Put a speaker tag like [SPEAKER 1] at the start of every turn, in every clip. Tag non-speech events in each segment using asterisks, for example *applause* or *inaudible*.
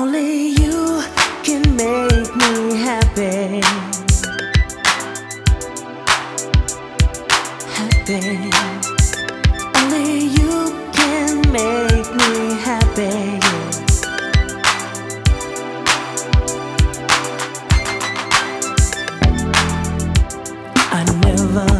[SPEAKER 1] Only you can make me happy. Happy. Only you can make me happy. I never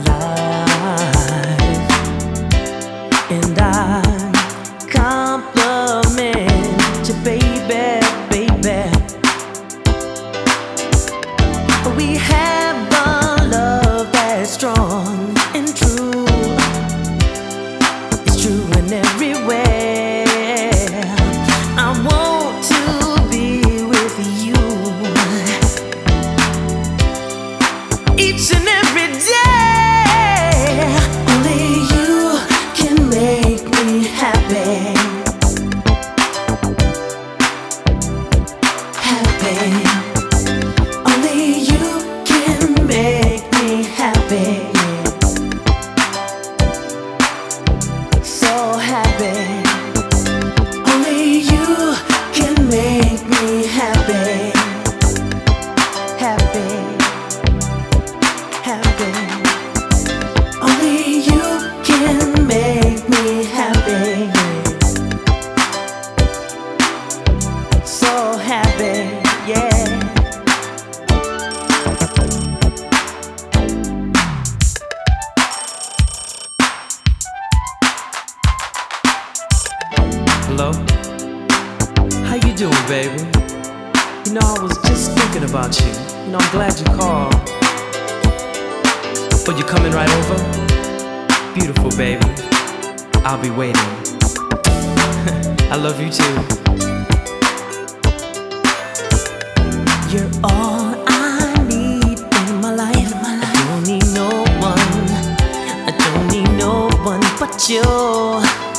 [SPEAKER 2] Hello? How you doing, baby? You know, I was just thinking about you. You know, I'm glad you called. But you coming right over? Beautiful, baby. I'll be waiting. *laughs* I love you too.
[SPEAKER 1] You're all I need in my life. I don't need no one. I don't need no one but you.